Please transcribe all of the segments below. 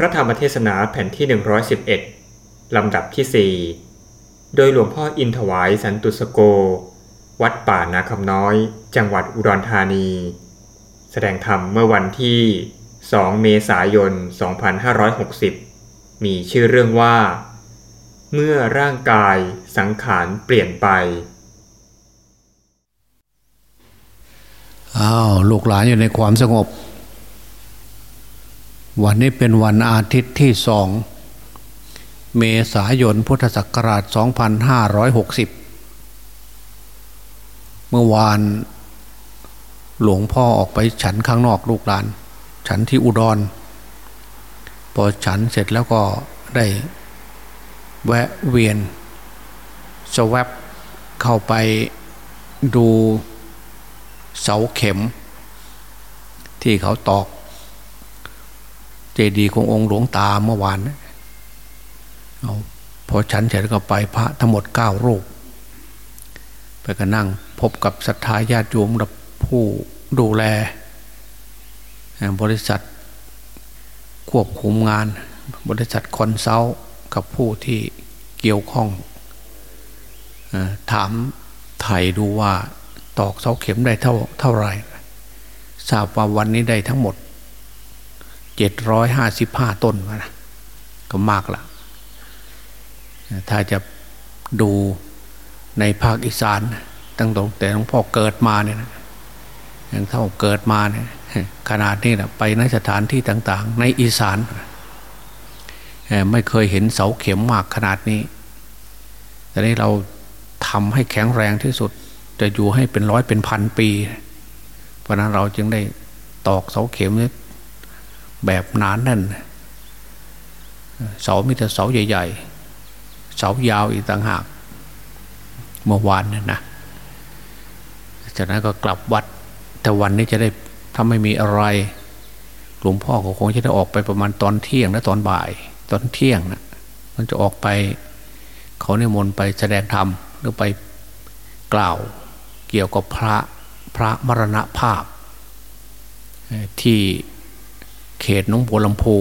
พระธรรมเทศนาแผ่นที่ 111 ลำดับที่ 4 โดยหลวงพ่ออินถวายสันตุสโก วัดป่านาคำน้อย จังหวัดอุดรธานี แสดงธรรมเมื่อวันที่ 2 เมษายน 2560 มีชื่อเรื่องว่า เมื่อร่างกายสังขารเปลี่ยนไป อ้าว ลูกหลานอยู่ในความสงบ วันนี้เป็นวันอาทิตย์ที่สองเมษายนพุทธศักราช 2560 เมื่อวานหลวงพ่อออกไปฉันข้างนอกลูกหลาน ฉันที่อุดร พอฉันเสร็จแล้วก็ได้แวะเวียนสวบเข้าไปดูเสาเข็ม ที่เขาตอก เจดีย์ขององค์หลวงตาเมื่อวานเอาพอฉันเสร็จก็ไปพระทั้งหมดเก้ารูป ไปก็นั่งพบกับศรัทธาญาติโยมกับผู้ดูแล บริษัทควบคุมงาน บริษัท consult กับผู้ที่เกี่ยวข้องถามไถ่ดูว่าตอกเสาเข็มได้เท่าเท่าไหร่ทราบว่าวันนี้ได้ทั้งหมด เจ็ดร้อยห้าสิบห้าต้นนะก็มากละถ้าจะดูในภาคอีสาน ตั้งแต่หลวงพ่อเกิดมาเนี่ยนะย่างเท่าเกิดมาเนี่ยขนาดนี้นะไปนสถานที่ต่าง ๆ ในอีสานไม่เคยเห็นเสาเข็มมากขนาดนี้ แต่นี้เราทำให้แข็งแรงที่สุด จะอยู่ให้เป็นร้อยเป็นพันปี เพราะนั้นเราจึงได้ตอกเสาเข็มนี้ แบบหนานนั่นเสามีแต่เสาใหญ่ ๆ เสายาวอีกต่างหากเมื่อวานนี่นะจากนั้นก็กลับวัด แต่วันนี้จะได้ถ้าไม่มีอะไรหลวงพ่อก็คงจะได้ออกไปประมาณตอนเที่ยงและตอนบ่าย ตอนเที่ยงนะมันจะออกไป เขาเนี่ยมนไปแสดงธรรมหรือไปกล่าวเกี่ยวกับพระพระมรณภาพที่ เขตหนองบัวลำพู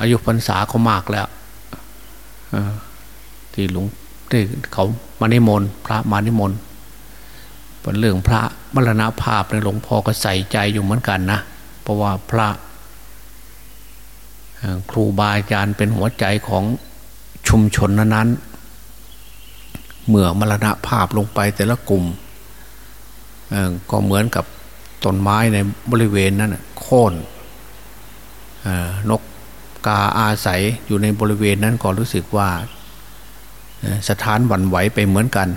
อายุพรรษาเขามากแล้วที่หลวงที่เขามานิมนต์พระมานิมนต์เป็นเรื่องพระมรณภาพในหลวงพ่อก็ใส่ใจอยู่เหมือนกันนะ เพราะว่าพระครูบาอาจารย์เป็นหัวใจของชุมชนนั้นเมื่อมรณภาพลงไปแต่ละกลุ่มก็เหมือนกับ ต้นไม้ในบริเวณนั้นโค่นนกกาอาศัยอยู่ในบริเวณนั้นก็รู้สึกว่าสถานหวั่นไหวไปเหมือนกัน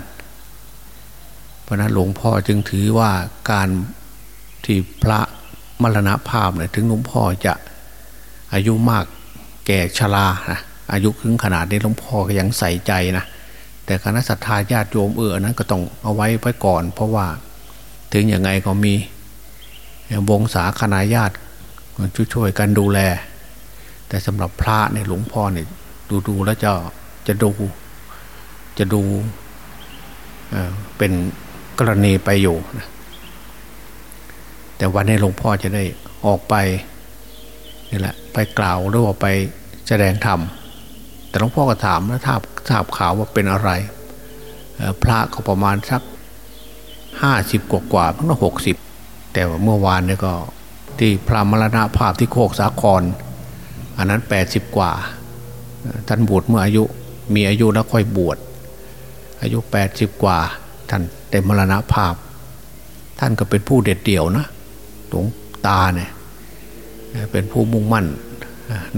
เพราะนั้นหลวงพ่อจึงถือว่าการที่พระมรณภาพเนี่ยถึงหลวงพ่อจะอายุมากแก่ชรานะอายุถึงขนาดนี้หลวงพ่อก็ยังใส่ใจนะแต่คณะศรัทธาญาติโยมเออนั้นก็ต้องเอาไว้ไว้ก่อน เพราะว่าถึงยังไงก็มี วงศาคณาญาติช่วยๆกันดูแล แต่สำหรับพระในหลวงพ่อเนี่ยดูดูแล้วจะจะดูจะดูเเป็นกรณีไปอยู่นะแต่วันนี้หลวงพ่อจะได้ออกไปนี่แหละ ไปกล่าวหรือว่าไปแสดงธรรมแต่หลวงพ่อก็ถามแล้วทราบทราบข่าวว่าเป็นอะไร พระก็ประมาณสักห้าสิบกว่ากว่าเพังหกสิบ แต่ว่าเมื่อวานเนี่ยก็ที่พระมรณภาพที่โคกสาคร อันนั้นแปดสิบกว่า ท่านบวชเมื่ออายุมีอายุแล้วค่อยบวชอายุแปดสิบกว่า ท่านแต่มรณภาพ ท่านก็เป็นผู้เด็ดเดี่ยวนะหลวงตาเนี่ยเป็นผู้มุ่งมั่น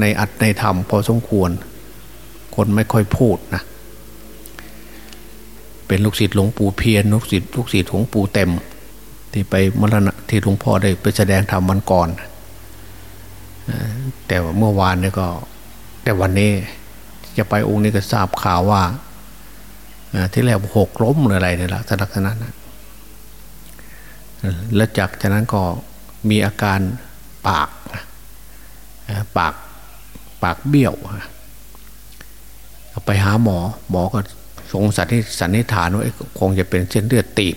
ในอัตในธรรมพอสมควร คนไม่ค่อยพูดนะเป็นลูกศิษย์หลวงปู่เพียรลูกศิษย์ลูกศิษย์หลวงปู่เต็ม ที่ไปมรณะที่หลวงพ่อได้ไปแสดงธรรมวันก่อน แต่ว่าเมื่อวานนี่ก็ แต่วันนี้จะไปองค์นี้ก็ทราบข่าวว่าที่แรกหกล้มหรืออะไรนี่แหละลักษณะนั้นแล้วจากจากนั้นก็มีอาการปากปากปากเบี้ยวไปหาหมอ หมอก็สงสัยที่สันนิษฐานว่าคงจะเป็นเส้นเลือดตีบ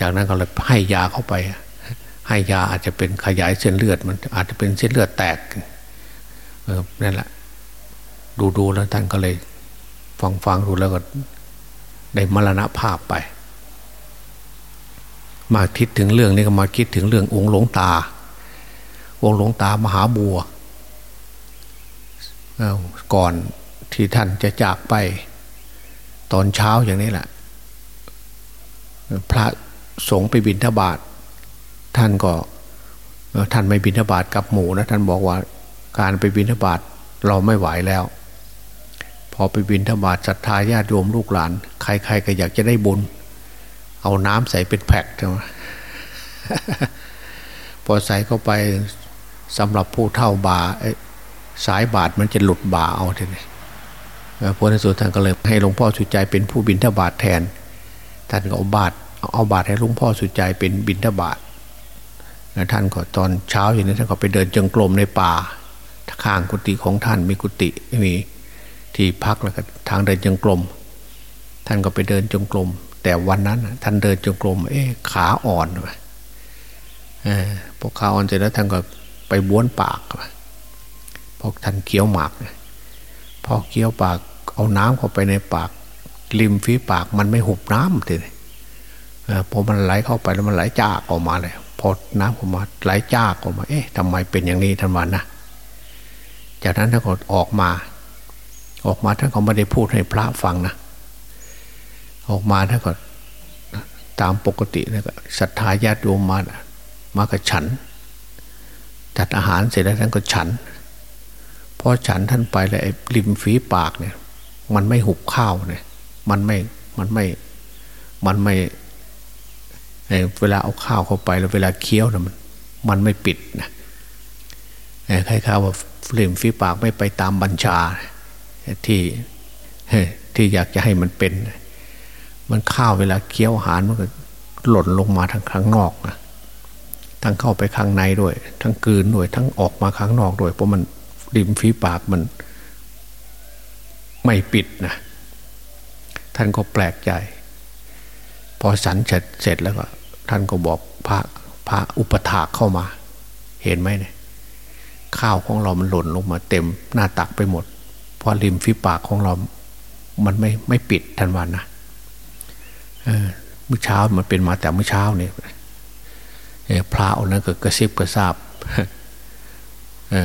จากนั้นก็เลยให้ยาเข้าไป ให้ยาอาจจะเป็นขยายเส้นเลือดมันอาจจะเป็นเส้นเลือดแตกเออนั่นแหละ ดูดูแล้วท่านก็เลยฟังฟังดูแล้วก็ได้มรณภาพไป มาคิดถึงเรื่องนี้ก็มาคิดถึงเรื่ององค์หลวงตา องค์หลวงตามหาบัวก่อนที่ท่านจะจากไป ตอนเช้าอย่างนี้แหละ พระสงฆ์ไปบิณฑบาตท่านก็ท่านไม่บิณฑบาตกับหมูนะท่านบอกว่าการไปบิณฑบาตเราไม่ไหวแล้ว พอไปบิณฑบาตศรัทธาญาติโยมลูกหลาน ใคร ๆ ก็อยากจะได้บุญ เอาน้ำใส่เป็นแพ็คใช่ไหมพอใส่เข้าไปสำหรับผู้เท่าบาสายบาทมันจะหลุดบาเอาทีนี้พระนสุท่านก็เลยให้หลวงพ่อสุใจเป็นผู้บิณฑบาตแทน ท่านก็เอาบาทเอาบาทให้หลวงพ่อสุใจเป็นบิณฑบาตแล้วท่านก็ตอนเช้าอย่างนี้ท่านก็ไปเดินจงกรมในป่า ข้างกุฏิของท่านมีกุฏิมีที่พักแล้วก็ทางเดินจงกรมท่านก็ไปเดินจงกรมแต่วันนั้นท่านเดินจงกรมเอ๊ะขาอ่อนไปพอขาอ่อนเสร็จแล้วท่านก็ไปบ้วนปากพอท่านเคี้ยวหมากพอเคี้ยวปากเอาน้ำเข้าไปในปาก ริมฝีปากมันไม่หุบน้ำทีนี้พอมันไหลเข้าไปแล้วมันไหลจากออกมาเลยพอน้ำออกมาไหลจากออกมา เอ๊ะทำไมเป็นอย่างนี้ท่านวันนะจากนั้นท่านก็ออกมา ออกมาท่านก็ไม่ได้พูดให้พระฟังนะออกมาท่านก็ตามปกตินะก็ศรัทธาญาติโยมมามากับฉัน จัดอาหารเสร็จแล้วท่านก็ฉันพอฉันท่านไปเลยไอ้ริมฝีปากเนี่ย มันไม่หุบข้าวเนี่ย มันไม่มันไม่มันไม่เวลาเอาข้าวเข้าไปแล้วเวลาเคี้ยวนะมันมันไม่ปิดนะใครข้าวว่าริมฝีปากไม่ไปตามบัญชาที่ที่อยากจะให้มันเป็น มันข้าวเวลาเคี้ยวอาหารมันก็หล่นลงมาทางข้างนอกนะทั้งเข้าไปข้างในด้วย ทั้งกืนด้วย ทั้งออกมาข้างนอกด้วยเพราะมันริมฝีปากมันไม่ปิดนะ ท่านก็แปลกใจ พอสันเสร็จเสร็จแล้วก็ ท่านก็บอกพระพระอุปถากเข้ามา เห็นไหมเนี่ยข้าวของเรามันหล่นลงมาเต็มหน้าตักไปหมด เพราะริมฝีปากของเรา มันไม่ไม่ปิดท่านวันนะเมื่อเช้ามันเป็นมาแต่เมื่อเช้าเนี่ยพระองค์นั้นก็กระซิบกระซาบ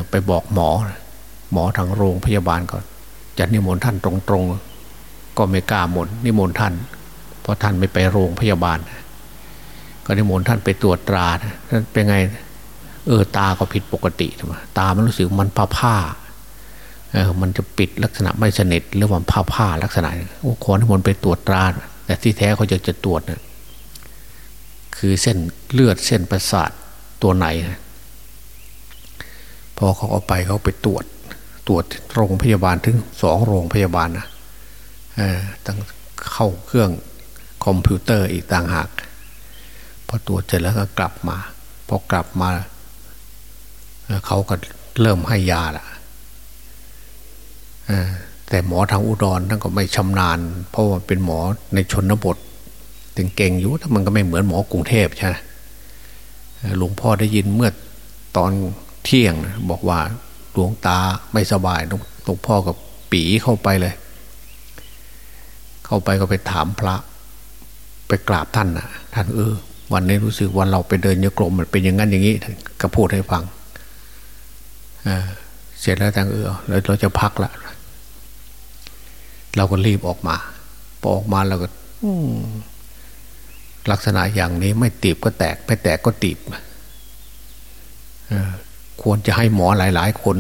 ไปบอกหมอ หมอทางโรงพยาบาลก่อนจะนิมนต์ท่านตรงๆ ก็ไม่กล้ามนนิมนต์ท่าน เพราะท่านไม่ไปโรงพยาบาล ก็นิมนต์ท่านไปตรวจตราท่านเป็นไง เออตาก็ผิดปกติใช่ไหมตามันรู้สึกมันผ้าผ้าเออมันจะปิดลักษณะไม่สนิทหรือว่าผ้าผ้าลักษณะโอ้ขอนิมนต์ไปตรวจตราแต่ที่แท้เขาจะจะตรวจนะคือเส้นเลือดเส้นประสาทตัวไหนนะพอเขาเอาไปเขาไปตรวจตรวจโรงพยาบาลถึงสองโรงพยาบาลนะ ตั้งเข้าเครื่องคอมพิวเตอร์อีกต่างหากพอตรวจเสร็จแล้วก็กลับมาพอกลับมาเขาก็เริ่มให้ยาละแต่หมอทางอุดรท่านก็ไม่ชำนาญ เพราะว่าเป็นหมอในชนบท ถึงเก่งอยู่แต่มันก็ไม่เหมือนหมอกรุงเทพใช่ไหมหลวงพ่อได้ยินเมื่อตอนเที่ยง บอกว่าหลวงตาไม่สบายหลวงพ่อกับปีเข้าไปเลย เข้าไปก็ไปถามพระ ไปกราบท่านนะท่านเออ วันนี้รู้สึกวันเราไปเดินโยกลมมันเป็นอย่างนั้นอย่างนี้ก็พูดให้ฟังเสร็จแล้วท่านเออเราเราจะพักละเราก็รีบออกมาพอออกมาเราก็ลักษณะอย่างนี้ไม่ตีบก็แตก ไม่แตกก็ตีบควรจะให้หมอหลาย ๆ คน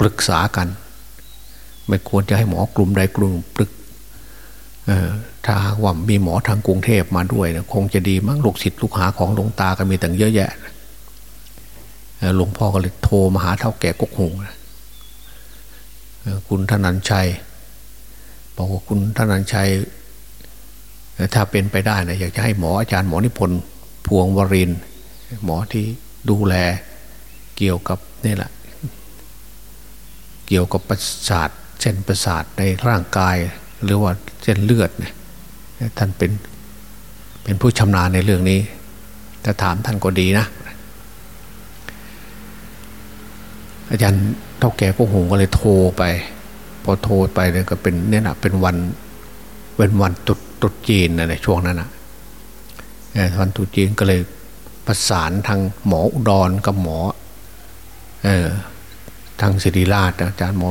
ปรึกษากัน ไม่ควรจะให้หมอกลุ่มใดกลุ่มปรึก ถ้าว่ามีหมอทางกรุงเทพมาด้วยนะคงจะดีมั้งลูกศิษย์ลูกหาของหลวงตาก็มีตั้งเยอะแยะหลวงพ่อก็เลยโทรมาหาเท่าแก่กกหงคุณธนันชัยบอกว่าคุณธนันชัย ถ้าเป็นไปได้นะอยากจะให้หมออาจารย์หมอนิพนธ์พวงวริน หมอที่ดูแลเกี่ยวกับนี่แหละ เกี่ยวกับประสาทเส้นประสาทในร่างกาย หรือว่าเส้นเลือดเนี่ยท่านเป็นเป็นผู้ชำนาญในเรื่องนี้ถ้าถามท่านก็ดีนะ อาจารย์เท่าแก่พวกหงก็เลยโทรไป พอโทรไปเนี่ยก็เป็นเนี่ยนะเป็นวันเป็นวันตุดตุดจีนนะในช่วงนั้นนะวันตุดจีนก็เลยประสานทางหมออุดรกับหมอเออทางศิริราชอาจารย์หมอ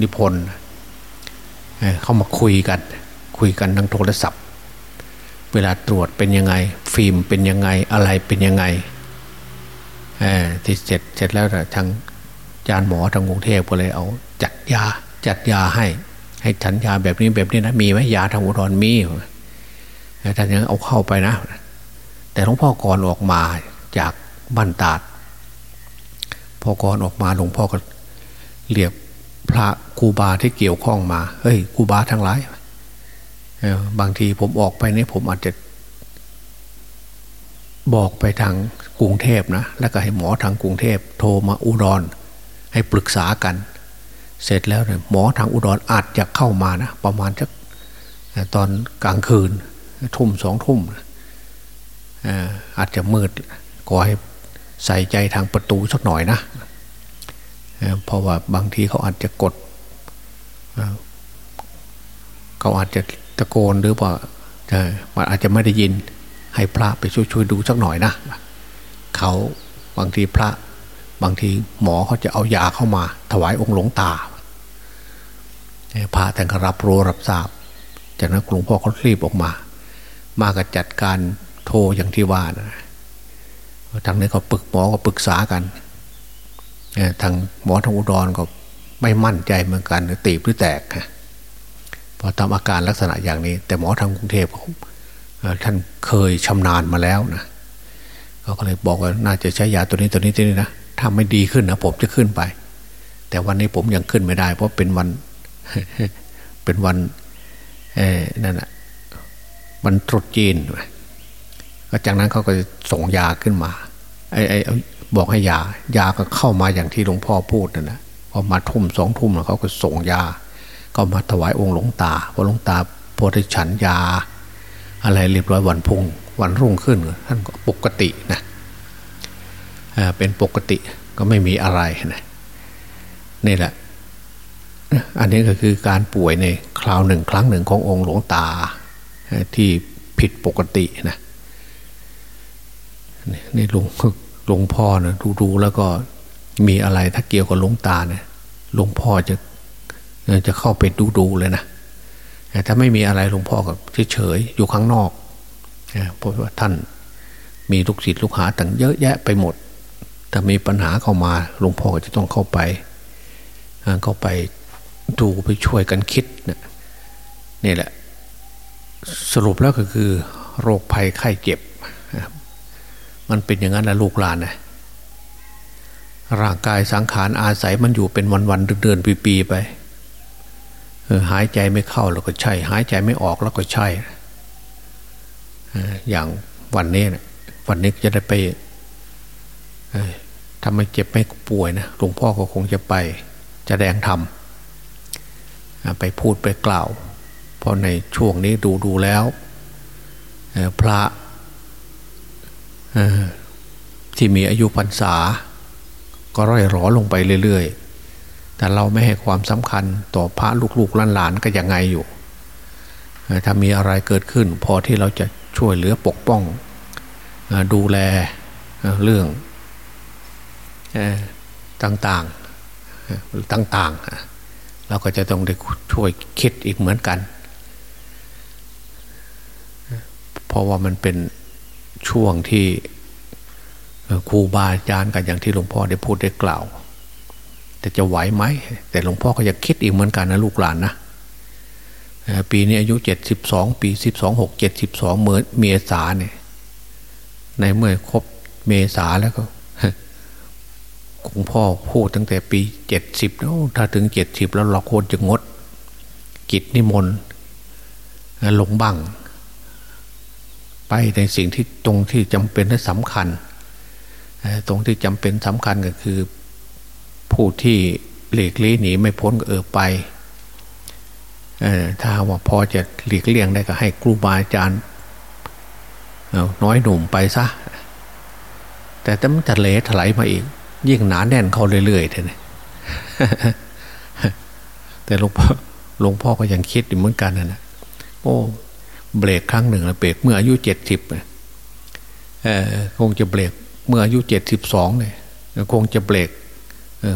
นิพนธ์ เข้ามาคุยกัน คุยกันทางโทรศัพท์ เวลาตรวจเป็นยังไง ฟิล์มเป็นยังไงอะไรเป็นยังไงที่เสร็จเสร็จแล้วทางจารย์หมอทางกรุงเทพก็เลยเอา จัดยาจัดยาให้ ให้ฉันยาแบบนี้แบบนี้นะมีไหมยาทางอุดรมีท่านยังเอาเข้าไปนะ แต่หลวงพ่อก่อนออกมาจากบ้านตาดพอก่อนออกมาหลวงพ่อก็เรียก พระครูบาที่เกี่ยวข้องมา เฮ้ยครูบาทั้งหลายบางทีผมออกไปนี่ผมอาจจะ บอกไปทางกรุงเทพนะ แล้วก็ให้หมอทางกรุงเทพ โทรมาอุดร ให้ปรึกษากัน เสร็จแล้วเนี่ยหมอทางอุดรอาจจะเข้ามานะประมาณสักตอนกลางคืนทุ่มสองทุ่มอาจจะมืดก็ให้ใส่ใจทางประตูสักหน่อยนะ เพราะว่าบางทีเขาอาจจะกด เขาอาจจะตะโกนหรือว่ามันอาจจะไม่ได้ยินให้พระไปช่วยช่วยดูสักหน่อยนะเขาบางทีพระบางทีหมอเขาจะเอายาเข้ามา ถวายองค์หลวงตาพระแต่ก็รับรู้รับทราบ จากนั้นหลวงพ่อเขารีบออกมา มาก็จัดการโทรอย่างที่ว่านะทางนี้ก็ปรึกหมอก็ปรึกษากัน ทางหมอทางอุดรก็ไม่มั่นใจเหมือนกันตีบหรือแตกพอทำอาการลักษณะอย่างนี้ แต่หมอทางกรุงเทพท่านเคยชำนาญมาแล้วนะเขาก็เลยบอกว่าน่าจะใช้ยาตัวนี้ตัวนี้ตัวนี้นะถ้าไม่ดีขึ้นนะผมจะขึ้นไป แต่วันนี้ผมยังขึ้นไม่ได้ เพราะเป็นวันเป็นวันนั่นแหะมันตรุษจีน ก็จากนั้นเขาก็ส่งยาขึ้นมาไอ้ไอ้ บอกให้ยายาก็เข้ามาอย่างที่หลวงพ่อพูดนั่นแหละพอมาทุ่มสองทุ่มแล้วเขาก็ส่งยา ก็มาถวายองค์หลวงตาพอหลวงตาพอได้ฉันยา อะไรเรียบร้อยวันพุ่งวันรุ่งขึ้นท่านก็ปกตินะเป็นปกติก็ไม่มีอะไรนะนี่แหละ อันนี้ก็คือการป่วยในคราวหนึ่งครั้งหนึ่งขององค์หลวงตาที่ผิดปกตินะนี่หลวง หลวงพ่อนะดูดูแล้วก็มีอะไรถ้าเกี่ยวกับหลวงตาเนี่ยหลวงพ่อจะจะเข้าไปดูดูเลยนะถ้าไม่มีอะไรหลวงพ่อก็เฉยๆอยู่ข้างนอกเพราะว่าท่านมีลูกศิษย์ลูกหาต่างเยอะแยะไปหมดถ้ามีปัญหาเข้ามาหลวงพ่อก็จะต้องเข้าไปเข้าไปดูไปช่วยกันคิดนะนี่แหละ สรุปแล้วก็คือ โรคภัยไข้เจ็บ มันเป็นอย่างนั้นนะลูกหลานนะร่างกายสังขารอาศัยมันอยู่เป็นวันๆเดือนๆปีๆไปหายใจไม่เข้าแล้วก็ใช่ หายใจไม่ออกแล้วก็ใช่ อย่างวันนี้นะวันนี้จะได้ไปทำไม่เจ็บไม่ป่วยนะหลวงพ่อก็คงจะไปจะแดงทำไปพูดไปกล่าว เพราะในช่วงนี้ดูดูแล้วพระ ที่มีอายุพรรษา ก็ร่อยหรอลงไปเรื่อยๆ แต่เราไม่ให้ความสำคัญต่อพระลูกๆหลานๆก็ยังไงอยู่ ถ้ามีอะไรเกิดขึ้น พอที่เราจะช่วยเหลือปกป้อง ดูแลเรื่องต่างๆต่างๆ เราก็จะต้องได้ช่วยคิดอีกเหมือนกัน เพราะว่ามันเป็น ช่วงที่ครูบาอาจารย์กันอย่างที่หลวงพ่อได้พูดได้กล่าว แต่จะไหวไหม แต่หลวงพ่อก็จะคิดอีกเหมือนกันนะลูกหลานนะปีนี้อายุเจ็ดสิบสองปีสิบสองหกเจ็ดสิบสองเมื่อเมษาเนี่ย ในเมื่อครบเมษาแล้วก็หลวงพ่อพูดตั้งแต่ปีเจ็ดสิบแล้วถ้าถึงเจ็ดสิบแล้วเราควรจะงด กิจนิมนต์ลงบัง ไปในสิ่งที่ตรงที่จำเป็นและสำคัญ ตรงที่จำเป็นสำคัญก็คือ ผู้ที่หลีกลี่หนีไม่พ้นก็เออไปถ้าว่าพอจะหลีกเลี่ยงได้ก็ให้ครูบาอาจารย์น้อยหนุ่มไปซะ แต่ถ้ามันจะเละถลายมาอีก ยิ่งหนาแน่นเข้าเรื่อยๆเท่แต่หลวงพ่อหลวงพ่อก็ยังคิดอยู่เหมือนกันนะโอ้ เบรกครั้งหนึ่งแล้วเบรกเมื่ออายุเจ็ดสิบคงจะเบรกเมื่ออายุเจ็ดสิบสองเลยคงจะเบรก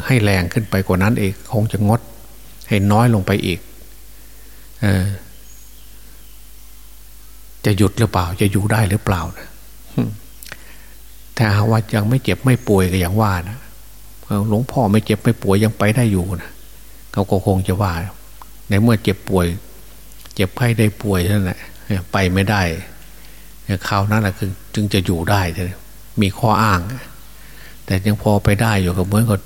ให้แรงขึ้นไปกว่านั้นเองคงจะงดให้น้อยลงไปอีกจะหยุดหรือเปล่า จะอยู่ได้หรือเปล่านะถ้าว่ายังไม่เจ็บไม่ป่วยก็อย่างว่านะหลวงพ่อไม่เจ็บไม่ป่วยยังไปได้อยู่นะเขาก็คงจะว่า ในเมื่อเจ็บป่วย เจ็บไข้ได้ป่วยนั่นแหละ ไปไม่ได้คราวนั้นแหะคือจึงจะอยู่ได้มีข้ออ้าง แต่ยังพอไปได้อยู่กับเมื่อนกับ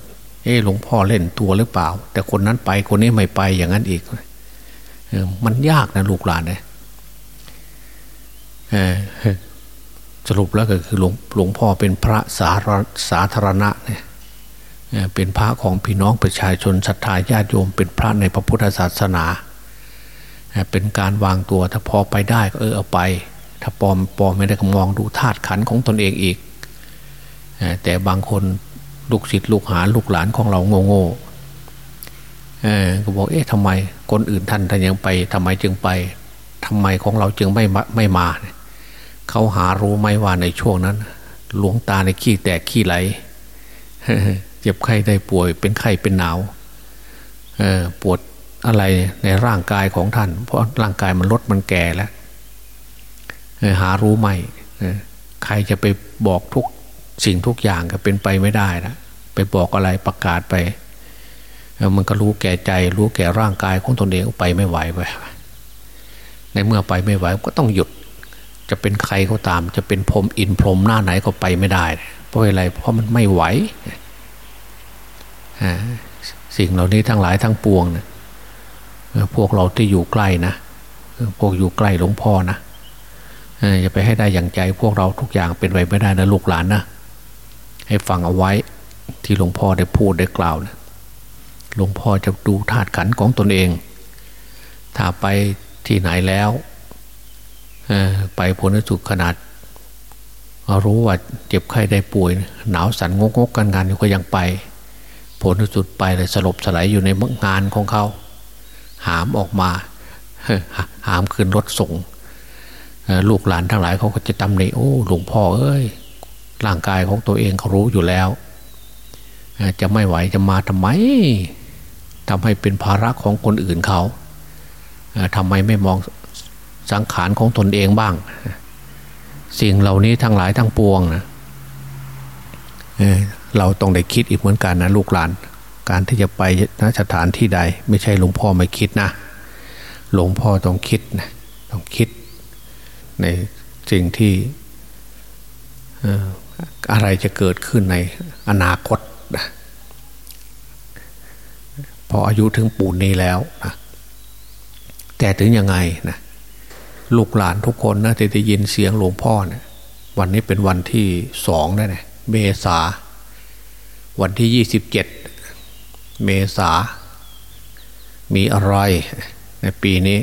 เออหลวงพ่อเล่นตัวหรือเปล่า แต่คนนั้นไปคนนี้ไม่ไปอย่างนั้นอีกมันยากนะลูกหลานเนี่ยสรุปแล้วก็คือหลวงหลวงพ่อเป็นพระสาสาธารณะเนี่ยเป็นพระของพี่น้องประชาชนศรัทธาญาติโยมเป็นพระในพระพุทธศาสนา เป็นการวางตัวถ้าพอไปได้ก็เออเอาไป ถ้าปอมปอมไม่ได้ก็มองดูธาตุขันของตนเองอีก แต่บางคนลูกศิษย์ลูกหาลูกหลานของเราโง่โง่ก็บอกเอ๊ะทำไมคนอื่นท่านท่านยังไปทำไมจึงไปทำไมของเราจึงไม่ไม่มา เขาหารู้ไหมว่าในช่วงนั้น หลวงตาในขี้แตกขี้ไหลเจ็บไข้ได้ป่วยเป็นไข้เป็นหนาวปวด อะไรในร่างกายของท่าน เพราะร่างกายมันลดมันแก่แล้วหารู้ไหมใครจะไปบอกทุกสิ่งทุกอย่างก็เป็นไปไม่ได้นะไปบอกอะไรประกาศไป มันก็รู้แก่ใจ รู้แก่ร่างกายของตนเองไปไม่ไหวไปในเมื่อไปไม่ไหวก็ต้องหยุด จะเป็นใครก็ตาม จะเป็นพรมอินพรมหน้าไหนก็ไปไม่ได้ เพราะอะไร เพราะมันไม่ไหวสิ่งเหล่านี้ทั้งหลายทั้งปวงเนะ พวกเราที่อยู่ใกล้นะพวกอยู่ใกล้หลวงพ่อนะอย่าไปให้ได้อย่างใจพวกเราทุกอย่างเป็นไปไม่ได้นะลูกหลานนะให้ฟังเอาไว้ที่หลวงพ่อได้พูดได้กล่าวนะหลวงพ่อจะดูธาตุขันของตนเอง ถ้าไปที่ไหนแล้วไปผลสุดขนาดรู้ว่าเจ็บไข้ได้ป่วย หนาวสั่นงกงกกันงานก็ยังไป ผลสุดไปเลยสลบสลายอยู่ในงานของเขา หามออกมาหามขึ้นรถส่งลูกหลานทั้งหลายเขาก็จะตำหนิโอ้หลวงพ่อเอ้ยร่างกายของตัวเองเขารู้อยู่แล้ว จะไม่ไหวจะมาทำไมทำให้เป็นภาระของคนอื่นเขาทำไมไม่มองสังขารของตนเองบ้าง สิ่งเหล่านี้ทั้งหลายทั้งปวงนะเราต้องได้คิดอีกเหมือนกันนะลูกหลาน การที่จะไปนสถานที่ใด ไม่ใช่หลวงพ่อไม่คิดนะ หลวงพ่อต้องคิดนะต้องคิด ในสิ่งที่อะไรจะเกิดขึ้นในอนาคตนะพออายุถึงปูนนี้แล้วนะแต่ถึงยังไงนะลูกหลานทุกคนนะที่ได้ยินเสียงหลวงพ่อเนะี่ยวันนี้เป็นวันที่สองนะเนี่ยเมษาวันที่ยี่สิบเจ็ด เมษา มีอะไรในปีนี้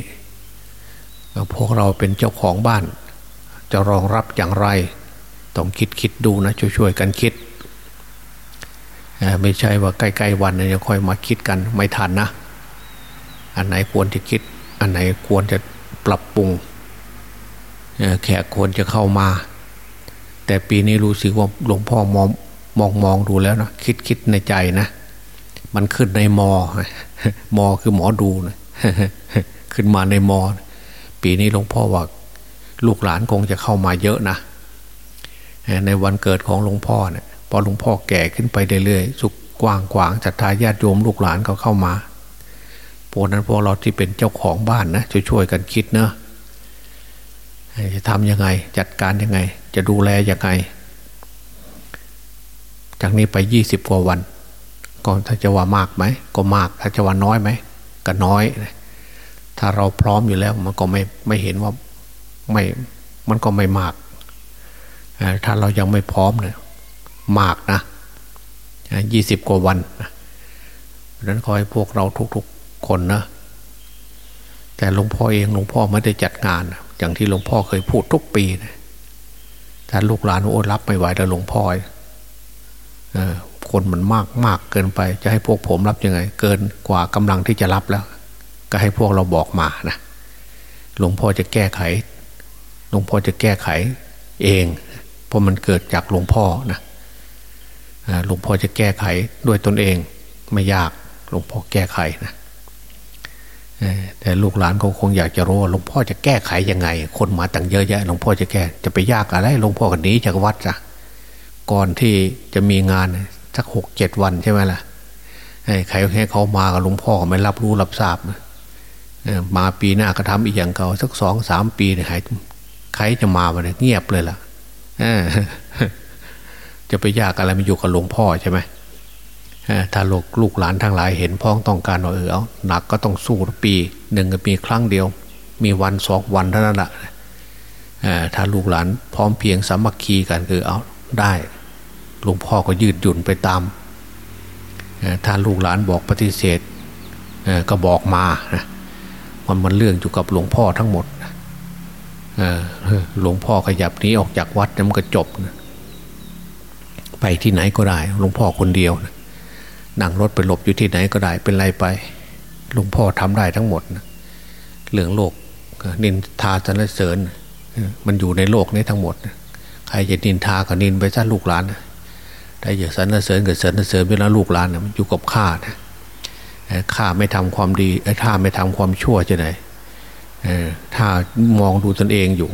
พวกเราเป็นเจ้าของบ้าน จะรองรับอย่างไร ต้องคิดคิดดูนะช่วยๆกันคิด ไม่ใช่ว่าใกล้ๆวันจะค่อยมาคิดกันไม่ทันนะ อันไหนควรจะคิด อันไหนควรจะปรับปรุงแขกควรจะเข้ามา แต่ปีนี้รู้สึกว่าหลวงพ่อมองมองมองดูแล้วนะคิดคิดในใจนะ มันขึ้นในมอ มอคือหมอดูนะขึ้นมาในมอ ปีนี้หลวงพ่อว่าลูกหลานคงจะเข้ามาเยอะนะในวันเกิดของหลวงพ่อเนี่ยพอหลวงพ่อแก่ขึ้นไปเรื่อยๆสุขกว้างขวางจัตตาญาติโยมลูกหลานเขาเข้ามาพวกนั้นพวกเราที่เป็นเจ้าของบ้านนะช่วยๆกันคิดเนะจะทำยังไง จัดการยังไง จะดูแลยังไง จากนี้ไปยี่สิบกว่าวัน ก็ถ้าจะว่ามากไหมก็มากถ้าจะว่าน้อยไหมก็น้อย ถ้าเราพร้อมอยู่แล้วมันก็ไม่ไม่เห็นว่าไม่มันก็ไม่มาก ถ้าเรายังไม่พร้อมเนี่ยมากนะยี่สิบกว่าวันนะดังนั้นขอให้พวกเราทุกๆคนนะ แต่หลวงพ่อเองหลวงพ่อไม่ได้จัดงาน อย่างที่หลวงพ่อเคยพูดทุกปีนะถ้าลูกหลานโอ้รับไม่ไหวแล้วหลวงพ่อ คนมันมากมากเกินไป จะให้พวกผมรับยังไง เกินกว่ากำลังที่จะรับแล้ว ก็ให้พวกเราบอกมานะหลวงพ่อจะแก้ไขหลวงพ่อจะแก้ไขเอง เพราะมันเกิดจากหลวงพ่อนะหลวงพ่อจะแก้ไขด้วยตนเองไม่ยากหลวงพ่อแก้ไขนะแต่ลูกหลานเขาคงอยากจะรู้ว่าหลวงพ่อจะแก้ไขยังไง คนมาตั้งเยอะแยะหลวงพ่อจะแก้จะไปยากอะไรหลวงพ่อกันนี้จากวัดจ้ะก่อนที่จะมีงาน สักหกเจ็ดวันใช่ไหมล่ะใครให้เขามากับหลวงพ่อไม่รับรู้รับทราบมาปีหน้าก็ทำอีกอย่างเก่าสักสองสามปีเนี่ยใครจะมาวันนี้เงียบเลยล่ะจะไปยากอะไรมาอยู่กับหลวงพ่อใช่ไหมถ้าลูกลูกหลานทั้งหลายเห็นพ้องต้องการว่าเออเอาหนักก็ต้องสู้ปีหนึ่งก็มีครั้งเดียว มีวันสองวันเท่านั้นแหละถ้าลูกหลานพร้อมเพียงสามัคคีกันคือเอาได้ หลวงพ่อก็ยืดหยุ่นไปตามถ้าลูกหลานบอกปฏิเสธก็บอกมานะมันมันเรื่องอยู่กับหลวงพ่อทั้งหมดหลวงพ่อขยับนี้ออกจากวัดมันก็จบนะไปที่ไหนก็ได้หลวงพ่อคนเดียวนะนั่งรถไปหลบอยู่ที่ไหนก็ได้เป็นไรไปหลวงพ่อทำได้ทั้งหมดนะเรื่องโลกนินทาสรรเสริญ มันอยู่ในโลกนี้ทั้งหมด ใครจะนินทาก็นินไปซะลูกหลาน ครจะสรรเสริญก็สรรเสริญเวลาลูกหลานมันอยู่กับข้านะข้าไม่ทำความดีถ้าไม่ทำความชั่วจะไหนถ้ามองดูตนเองอยู่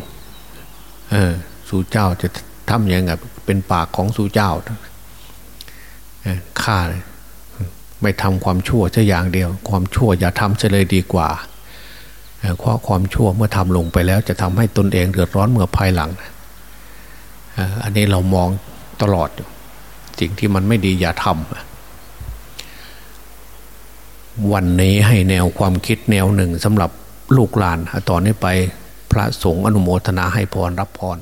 สู่เจ้าจะทำยังไงเป็นปากของสู่เจ้าข้าไม่ทำความชั่วแค่อย่างเดียว ความชั่วอย่าทำเฉลยดีกว่าเพราะความชั่วเมื่อทำลงไปแล้ว จะทำให้ตนเองเดือดร้อนเมื่อภายหลัง อันนี้เรามองตลอด สิ่งที่มันไม่ดีอย่าทำวันนี้ให้แนวความคิดแนวหนึ่งสำหรับลูกหลานต่อนนี้ไปพระสงฆ์อนุโมทนาให้พรรับพร